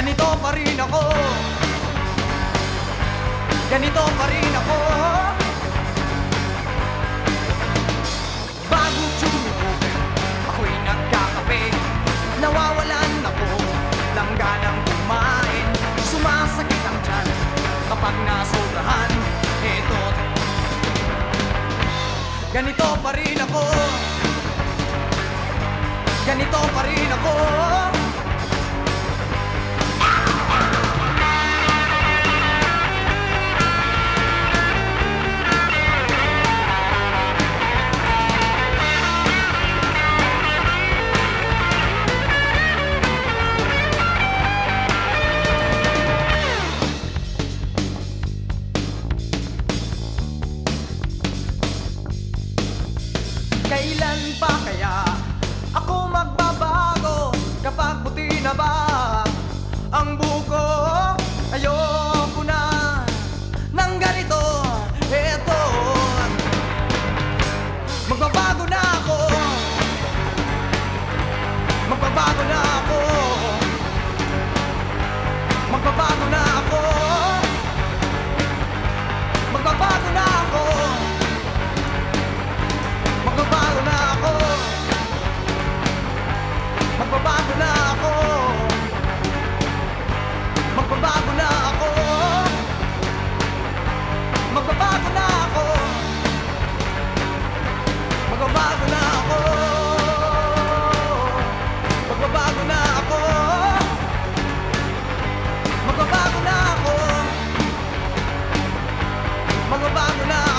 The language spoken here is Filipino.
Ganito pa rin ako. Ganito pa rin ako. Bago tumulog Ako'y nagkakape. Nawawalan ako Ng ganang kumain. Sumasakit ang tiyan Kapag nasobrahan. Eto. Ganito pa rin ako. Ganito pa rin ako Kailan ba kaya ako mag Magbabago na ako. Magbabago na ako